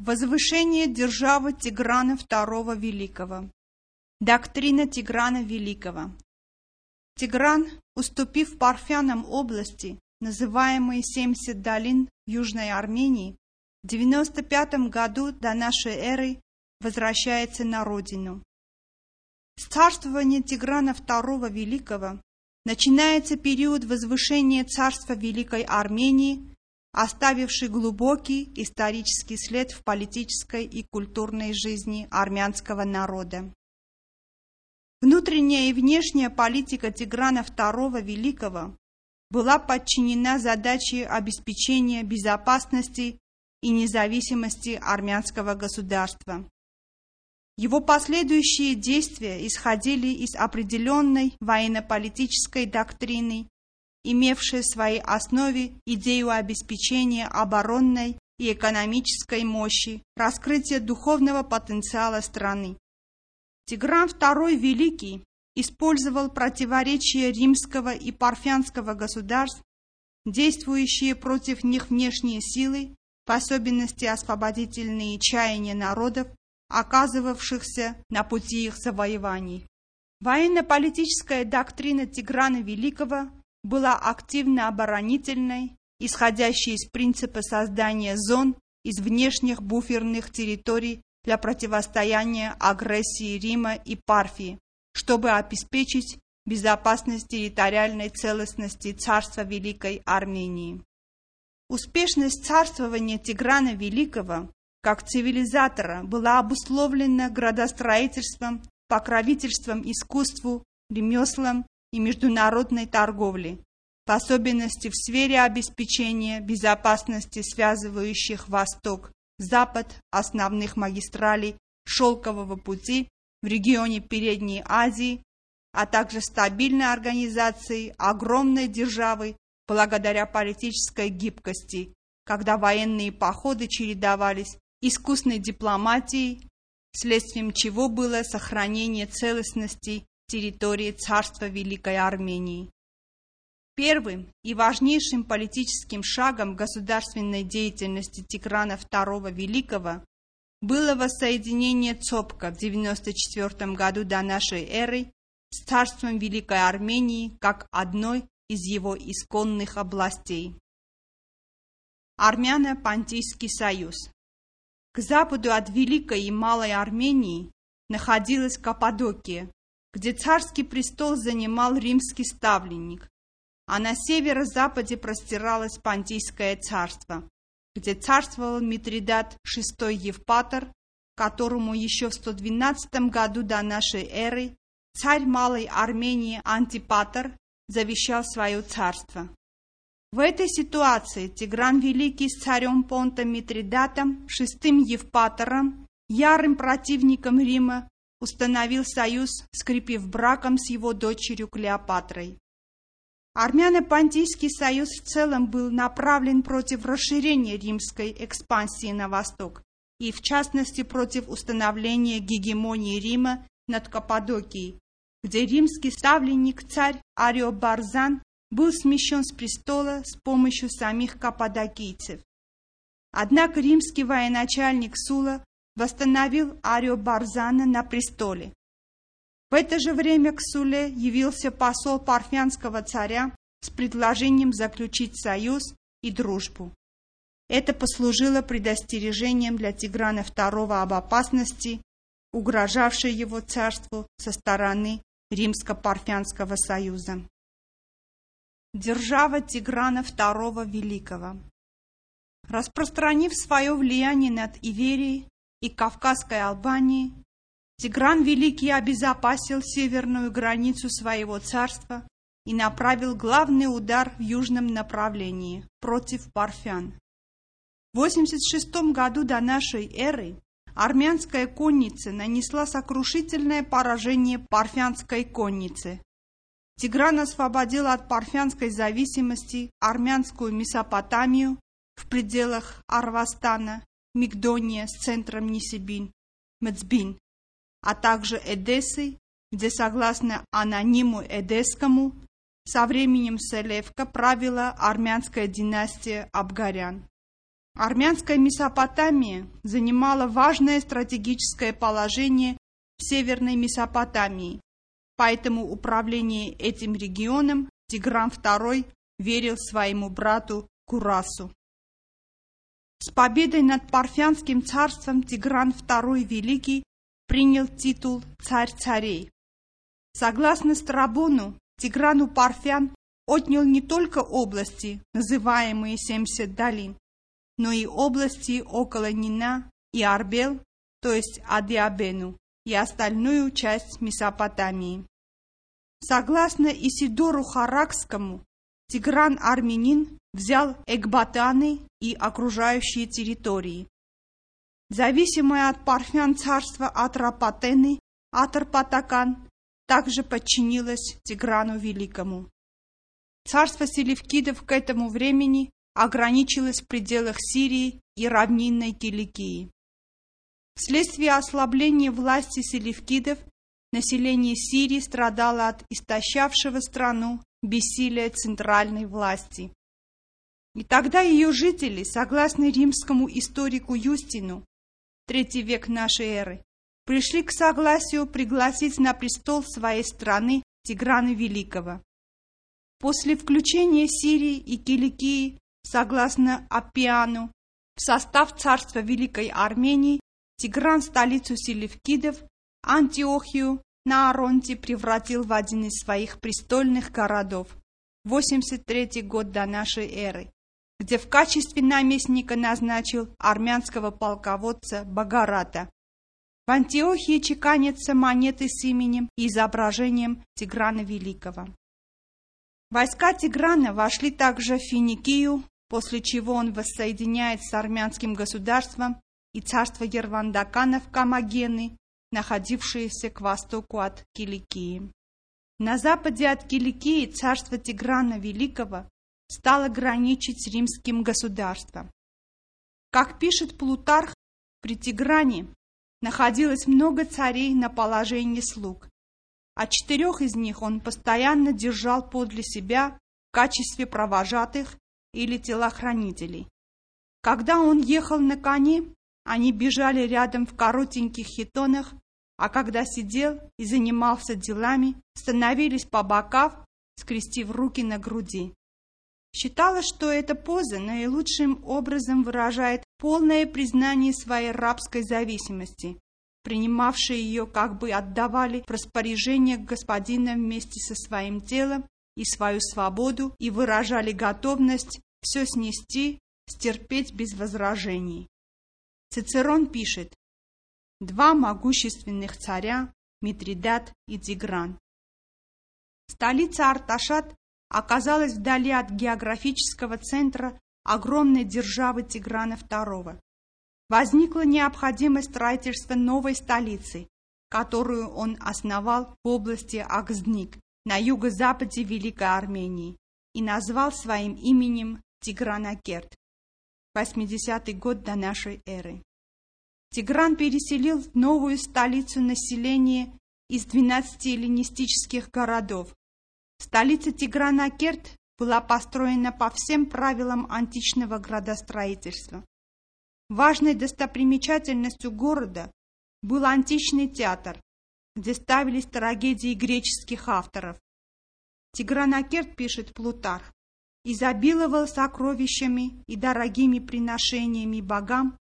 Возвышение державы Тиграна II Великого. Доктрина Тиграна Великого. Тигран, уступив парфянам области, называемые 70 долин Южной Армении, в 95 году до нашей эры возвращается на родину. С царствования Тиграна II Великого начинается период возвышения царства Великой Армении оставивший глубокий исторический след в политической и культурной жизни армянского народа. Внутренняя и внешняя политика Тиграна II Великого была подчинена задаче обеспечения безопасности и независимости армянского государства. Его последующие действия исходили из определенной военно-политической доктрины имевшая в своей основе идею обеспечения оборонной и экономической мощи, раскрытия духовного потенциала страны. Тигран II Великий использовал противоречия римского и парфянского государств, действующие против них внешние силы, в особенности освободительные чаяния народов, оказывавшихся на пути их завоеваний. Военно-политическая доктрина Тиграна Великого была активно оборонительной, исходящей из принципа создания зон из внешних буферных территорий для противостояния агрессии Рима и Парфии, чтобы обеспечить безопасность территориальной целостности царства Великой Армении. Успешность царствования Тиграна Великого как цивилизатора была обусловлена градостроительством, покровительством искусству, ремеслам и международной торговли, в особенности в сфере обеспечения безопасности связывающих Восток, Запад, основных магистралей Шелкового пути в регионе Передней Азии, а также стабильной организации огромной державы благодаря политической гибкости, когда военные походы чередовались искусной дипломатией, следствием чего было сохранение целостности территории царства Великой Армении. Первым и важнейшим политическим шагом государственной деятельности Тиграна II Великого было воссоединение Цопка в 94 году до нашей эры с царством Великой Армении как одной из его исконных областей. Армяно-Понтийский союз К западу от Великой и Малой Армении находилась Каппадокия, где царский престол занимал римский ставленник, а на северо-западе простиралось Понтийское царство, где царствовал Митридат VI Евпатор, которому еще в 112 году до нашей эры царь Малой Армении Антипатор завещал свое царство. В этой ситуации Тигран Великий с царем Понта Митридатом, шестым Евпатором, ярым противником Рима, установил союз, скрепив браком с его дочерью Клеопатрой. Армяно-Понтийский союз в целом был направлен против расширения римской экспансии на восток и, в частности, против установления гегемонии Рима над Каппадокией, где римский ставленник царь Ариобарзан был смещен с престола с помощью самих каппадокийцев. Однако римский военачальник Сула восстановил Арио Барзана на престоле. В это же время к Суле явился посол парфянского царя с предложением заключить союз и дружбу. Это послужило предостережением для Тиграна II об опасности, угрожавшей его царству со стороны Римско-Парфянского союза. Держава Тиграна II Великого Распространив свое влияние над Иверией, и Кавказской Албании, Тигран Великий обезопасил северную границу своего царства и направил главный удар в южном направлении против парфян. В 86 году до нашей эры армянская конница нанесла сокрушительное поражение парфянской коннице. Тигран освободил от парфянской зависимости армянскую Месопотамию в пределах Арвастана Мигдония с центром Нисибин, Мецбин, а также Эдессы, где, согласно анониму Эдесскому, со временем Селевка правила армянская династия Абгарян. Армянская Месопотамия занимала важное стратегическое положение в Северной Месопотамии, поэтому управление этим регионом Тигран II верил своему брату Курасу. С победой над Парфянским царством Тигран II Великий принял титул «Царь царей». Согласно Страбону, Тиграну Парфян отнял не только области, называемые 70 долин, но и области около Нина и Арбел, то есть Адиабену, и остальную часть Месопотамии. Согласно Исидору Харакскому, Тигран Армянин взял Экбатаны и окружающие территории. Зависимое от парфян царство Атрапатены, Атарпатакан, также подчинилось Тиграну Великому. Царство селевкидов к этому времени ограничилось в пределах Сирии и равнинной Киликии. Вследствие ослабления власти селевкидов население Сирии страдало от истощавшего страну бессилия центральной власти. И тогда ее жители, согласно римскому историку Юстину, третий век нашей эры, пришли к согласию пригласить на престол своей страны Тиграна Великого. После включения Сирии и Киликии, согласно Апиану, в состав царства Великой Армении Тигран столицу селевкидов, Антиохию, на Аронте превратил в один из своих престольных городов. 83 год до нашей эры, где в качестве наместника назначил армянского полководца Багарата. В Антиохии чеканятся монеты с именем и изображением Тиграна Великого. Войска Тиграна вошли также в Финикию, после чего он воссоединяет с армянским государством и царство Ервандаканов Камагены, находившееся к востоку от Киликии. На западе от Киликии царство Тиграна Великого стало граничить с римским государством. Как пишет Плутарх, при Тигране находилось много царей на положении слуг, а четырех из них он постоянно держал подле себя в качестве провожатых или телохранителей. Когда он ехал на коне, они бежали рядом в коротеньких хитонах, а когда сидел и занимался делами, становились по бокам, скрестив руки на груди. Считала, что эта поза наилучшим образом выражает полное признание своей рабской зависимости. Принимавшие ее как бы отдавали в распоряжение господина вместе со своим телом и свою свободу и выражали готовность все снести, стерпеть без возражений. Цицерон пишет «Два могущественных царя, Митридат и Тигран». Столица Арташат оказалась вдали от географического центра огромной державы Тиграна II. Возникла необходимость строительства новой столицы, которую он основал в области Акздник на юго-западе Великой Армении и назвал своим именем Тигранакерт. 80-й год до нашей эры. Тигран переселил в новую столицу население из 12 эллинистических городов, Столица Тиграна-Керт была построена по всем правилам античного градостроительства. Важной достопримечательностью города был античный театр, где ставились трагедии греческих авторов. Тигранакерт, пишет Плутарх, изобиловал сокровищами и дорогими приношениями богам,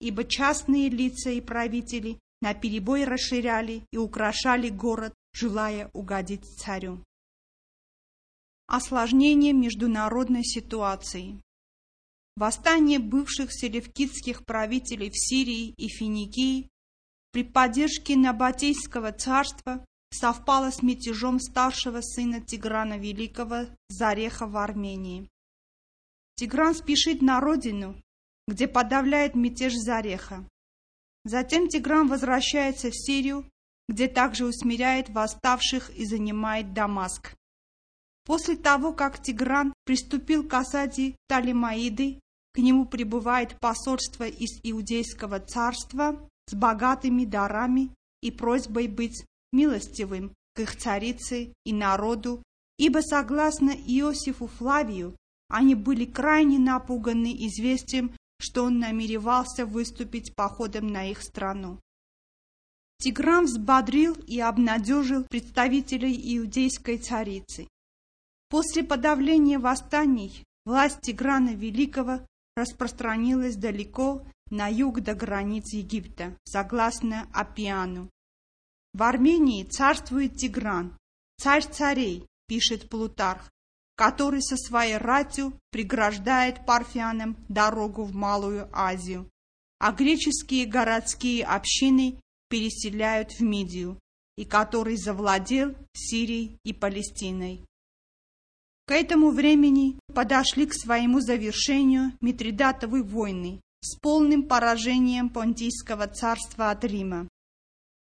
ибо частные лица и правители наперебой расширяли и украшали город, желая угодить царю. Осложнение международной ситуации. Восстание бывших селевкидских правителей в Сирии и Финикии при поддержке Набатейского царства совпало с мятежом старшего сына Тиграна Великого Зареха в Армении. Тигран спешит на родину, где подавляет мятеж Зареха. Затем Тигран возвращается в Сирию, где также усмиряет восставших и занимает Дамаск. После того, как Тигран приступил к осаде Талимаиды, к нему прибывает посольство из Иудейского царства с богатыми дарами и просьбой быть милостивым к их царице и народу, ибо, согласно Иосифу Флавию, они были крайне напуганы известием, что он намеревался выступить походом на их страну. Тигран взбодрил и обнадежил представителей иудейской царицы. После подавления восстаний власть Тиграна Великого распространилась далеко на юг до границ Египта, согласно Апиану. В Армении царствует Тигран, царь царей, пишет Плутарх, который со своей ратью преграждает парфянам дорогу в Малую Азию, а греческие городские общины переселяют в Мидию, и который завладел Сирией и Палестиной. К этому времени подошли к своему завершению Митридатовы войны с полным поражением Понтийского царства от Рима.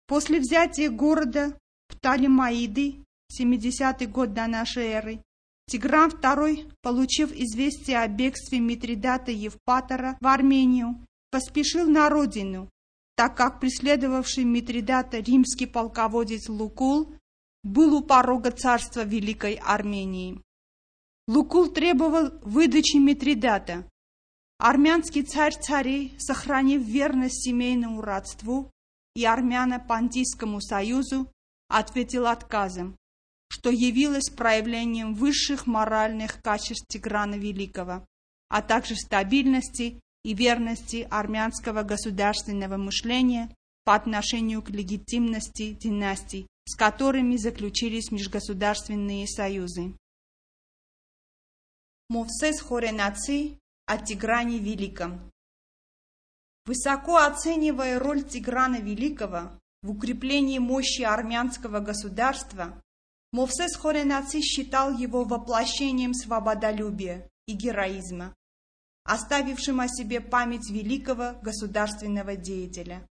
После взятия города Птолемаиды, 70-й год до нашей эры, Тигран II, получив известие о бегстве Митридата Евпатора в Армению, поспешил на родину, так как преследовавший Митридата римский полководец Лукул был у порога царства Великой Армении. Лукул требовал выдачи Митридата. Армянский царь царей, сохранив верность семейному родству и армяно-пантийскому союзу, ответил отказом, что явилось проявлением высших моральных качеств Тиграна Великого, а также стабильности и верности армянского государственного мышления по отношению к легитимности династий, с которыми заключились межгосударственные союзы. Мовсес Хоренаци о Тигране Великом Высоко оценивая роль Тиграна Великого в укреплении мощи армянского государства, Мовсес Хоренаци считал его воплощением свободолюбия и героизма оставившим о себе память великого государственного деятеля.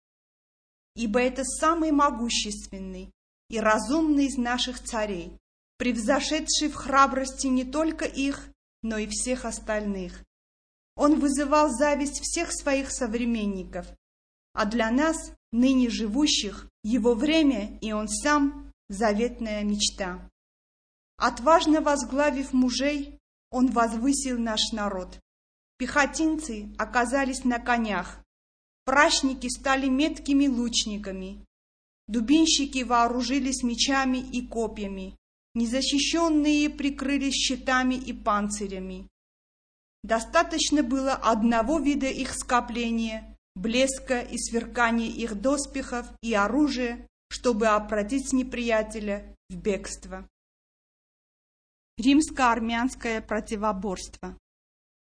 Ибо это самый могущественный и разумный из наших царей, превзошедший в храбрости не только их, но и всех остальных. Он вызывал зависть всех своих современников, а для нас, ныне живущих, его время и он сам – заветная мечта. Отважно возглавив мужей, он возвысил наш народ. Пехотинцы оказались на конях. Прачники стали меткими лучниками. Дубинщики вооружились мечами и копьями. Незащищенные прикрылись щитами и панцирями. Достаточно было одного вида их скопления, блеска и сверкания их доспехов и оружия, чтобы обратить неприятеля в бегство. Римско-армянское противоборство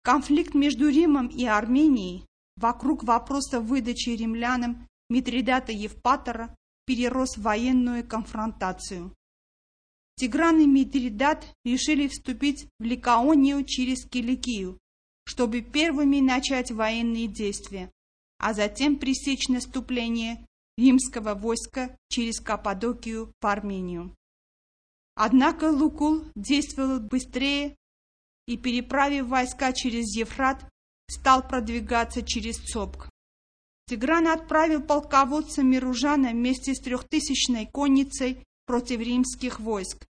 Конфликт между Римом и Арменией вокруг вопроса выдачи римлянам Митридата Евпатора перерос в военную конфронтацию. Тигран и Митридат решили вступить в Ликаонию через Киликию, чтобы первыми начать военные действия, а затем пресечь наступление римского войска через Каппадокию в Армению. Однако Лукул действовал быстрее и, переправив войска через Евфрат, стал продвигаться через Цопк. Тигран отправил полководца Миружана вместе с трехтысячной конницей против римских войск.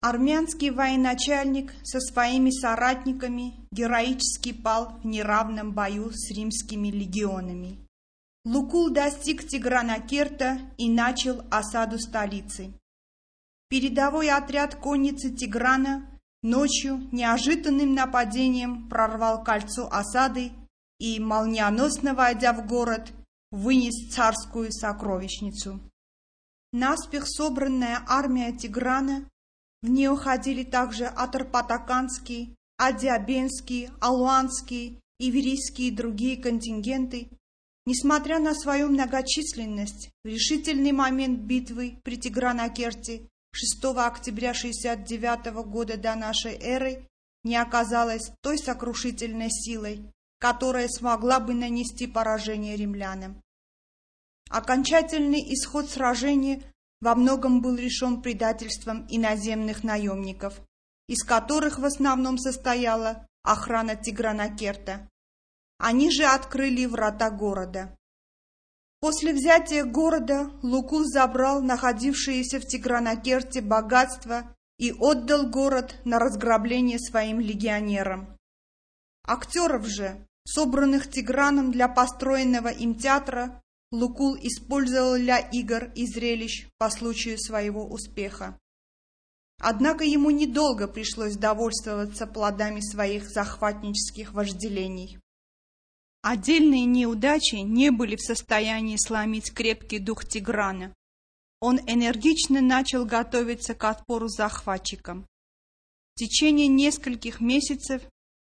Армянский военачальник со своими соратниками героически пал в неравном бою с римскими легионами. Лукул достиг Тиграна Керта и начал осаду столицы. Передовой отряд конницы Тиграна Ночью неожиданным нападением прорвал кольцо осады и, молниеносно войдя в город, вынес царскую сокровищницу. Наспех собранная армия Тиграна, в нее ходили также Атарпатаканские, Адиабенские, Алуанские, Иверийские и другие контингенты, несмотря на свою многочисленность, в решительный момент битвы при Тигранакерте 6 октября 69 года до нашей эры не оказалась той сокрушительной силой, которая смогла бы нанести поражение римлянам. Окончательный исход сражения во многом был решен предательством иноземных наемников, из которых в основном состояла охрана Тигранакерта. Они же открыли врата города. После взятия города Лукул забрал находившиеся в Тигранакерте богатства и отдал город на разграбление своим легионерам. Актеров же, собранных Тиграном для построенного им театра, Лукул использовал для игр и зрелищ по случаю своего успеха. Однако ему недолго пришлось довольствоваться плодами своих захватнических вожделений. Отдельные неудачи не были в состоянии сломить крепкий дух Тиграна. Он энергично начал готовиться к отпору захватчикам. В течение нескольких месяцев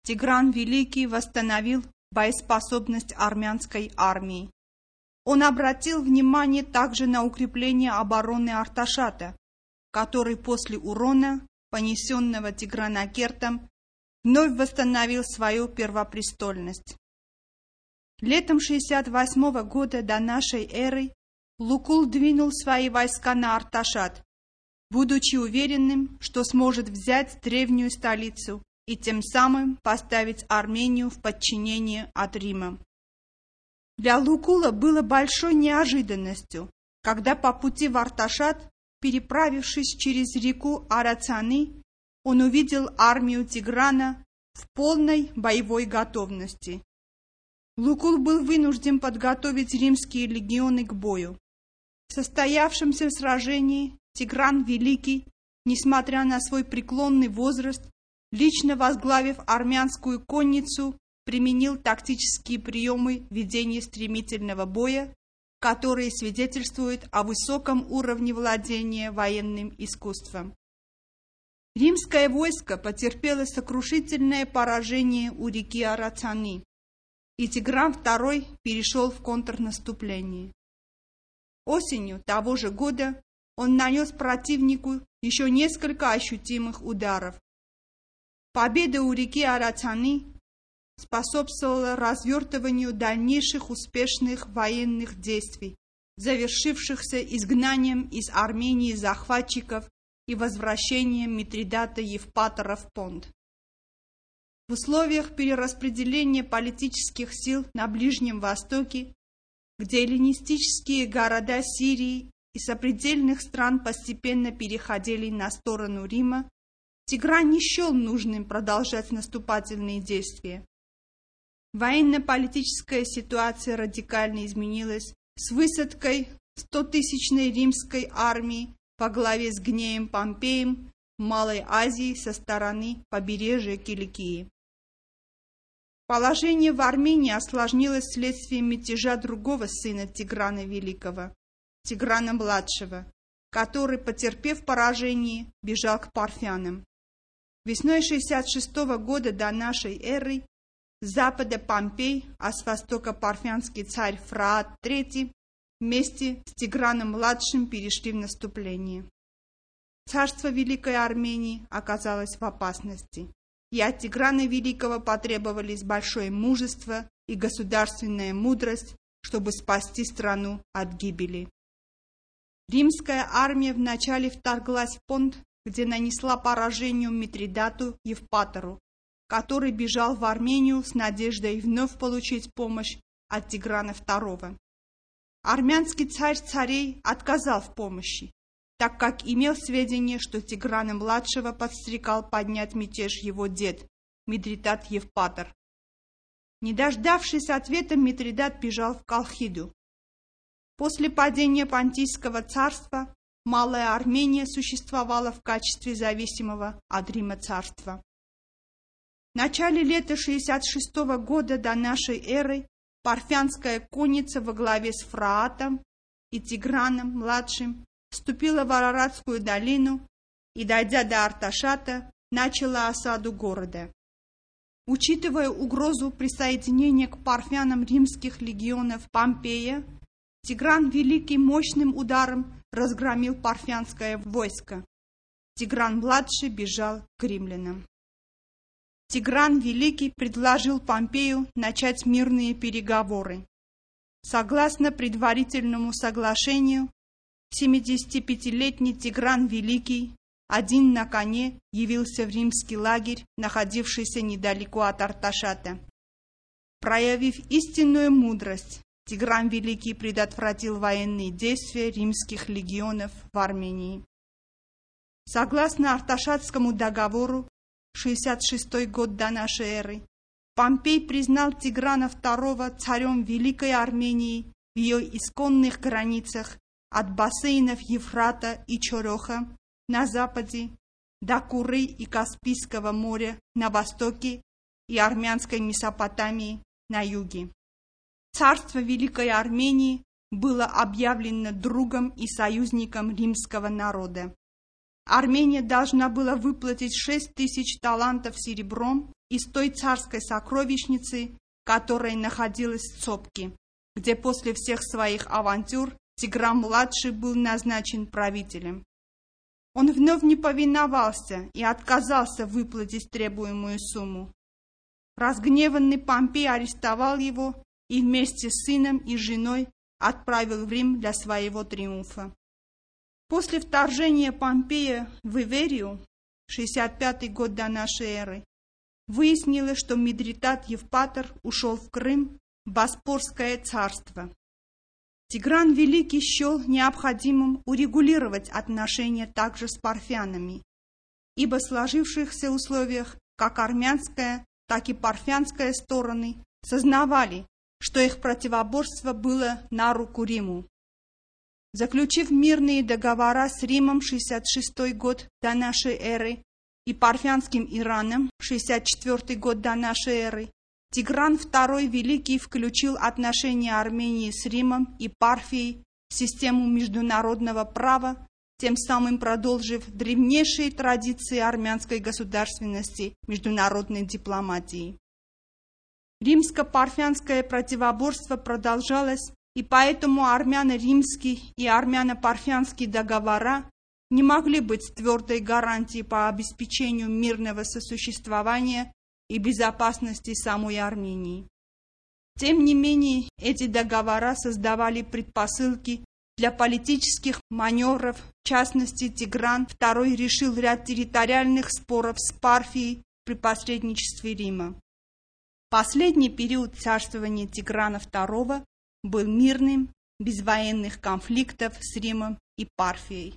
Тигран Великий восстановил боеспособность армянской армии. Он обратил внимание также на укрепление обороны Арташата, который после урона, понесенного Тигранакертом, вновь восстановил свою первопрестольность. Летом 68 года до нашей эры Лукул двинул свои войска на Арташат, будучи уверенным, что сможет взять древнюю столицу и тем самым поставить Армению в подчинение от Рима. Для Лукула было большой неожиданностью, когда по пути в Арташат, переправившись через реку Арацаны, он увидел армию Тиграна в полной боевой готовности. Лукул был вынужден подготовить римские легионы к бою. В состоявшемся сражении Тигран Великий, несмотря на свой преклонный возраст, лично возглавив армянскую конницу, применил тактические приемы ведения стремительного боя, которые свидетельствуют о высоком уровне владения военным искусством. Римское войско потерпело сокрушительное поражение у реки Арацаны, и Тигран II перешел в контрнаступление. Осенью того же года он нанес противнику еще несколько ощутимых ударов, Победа у реки Арацаны способствовала развертыванию дальнейших успешных военных действий, завершившихся изгнанием из Армении захватчиков и возвращением Митридата Евпатора в Понт. В условиях перераспределения политических сил на Ближнем Востоке, где эллинистические города Сирии и сопредельных стран постепенно переходили на сторону Рима, Тигран не счел нужным продолжать наступательные действия. Военно-политическая ситуация радикально изменилась с высадкой 100-тысячной римской армии по главе с Гнеем Помпеем Малой Азии со стороны побережья Киликии. Положение в Армении осложнилось вследствие мятежа другого сына Тиграна Великого, Тиграна-младшего, который, потерпев поражение, бежал к парфянам. Весной 66 -го года до нашей эры с запада Помпей, а с востока парфянский царь Фраат III вместе с Тиграном-младшим перешли в наступление. Царство Великой Армении оказалось в опасности, и от Тиграна Великого потребовались большое мужество и государственная мудрость, чтобы спасти страну от гибели. Римская армия вначале вторглась в Понт где нанесла поражение Митридату Евпатору, который бежал в Армению с надеждой вновь получить помощь от Тиграна II. Армянский царь царей отказал в помощи, так как имел сведения, что Тиграна-младшего подстрекал поднять мятеж его дед, Митридат Евпатор. Не дождавшись ответа, Митридат бежал в Колхиду. После падения Понтийского царства Малая Армения существовала в качестве зависимого от Рима царства. В начале лета 66 -го года до нашей эры парфянская конница во главе с Фраатом и Тиграном младшим вступила в Араратскую долину и, дойдя до Арташата, начала осаду города. Учитывая угрозу присоединения к парфянам римских легионов Помпея, Тигран Великий мощным ударом разгромил парфянское войско. Тигран-младший бежал к римлянам. Тигран Великий предложил Помпею начать мирные переговоры. Согласно предварительному соглашению, 75-летний Тигран Великий один на коне явился в римский лагерь, находившийся недалеко от Арташата. Проявив истинную мудрость, Тигран Великий предотвратил военные действия римских легионов в Армении. Согласно Арташатскому договору, 66 год до нашей эры, Помпей признал Тиграна II царем Великой Армении в ее исконных границах от бассейнов Евфрата и Чореха на западе до Куры и Каспийского моря на востоке и армянской Месопотамии на юге. Царство Великой Армении было объявлено другом и союзником римского народа. Армения должна была выплатить шесть тысяч талантов серебром из той царской сокровищницы, которая находилась в Цопке, где после всех своих авантюр Тигран-младший был назначен правителем. Он вновь не повиновался и отказался выплатить требуемую сумму. Разгневанный Помпей арестовал его и вместе с сыном и женой отправил в Рим для своего триумфа. После вторжения Помпея в Иверию, 65 год до нашей эры, выяснилось, что Мидритат Евпатор ушел в Крым, Боспорское царство. Тигран Великий счел необходимым урегулировать отношения также с парфянами, ибо в сложившихся условиях как армянская, так и парфянская стороны сознавали, что их противоборство было на руку Риму. Заключив мирные договора с Римом 66 год до нашей эры и Парфянским Ираном 64 год до нашей эры, Тигран II Великий включил отношения Армении с Римом и Парфией в систему международного права, тем самым продолжив древнейшие традиции армянской государственности международной дипломатии. Римско-парфянское противоборство продолжалось, и поэтому армяно-римский и армяно-парфянский договора не могли быть твердой гарантией по обеспечению мирного сосуществования и безопасности самой Армении. Тем не менее, эти договора создавали предпосылки для политических маневров, в частности, Тигран II решил ряд территориальных споров с Парфией при посредничестве Рима. Последний период царствования Тиграна II был мирным, без военных конфликтов с Римом и Парфией.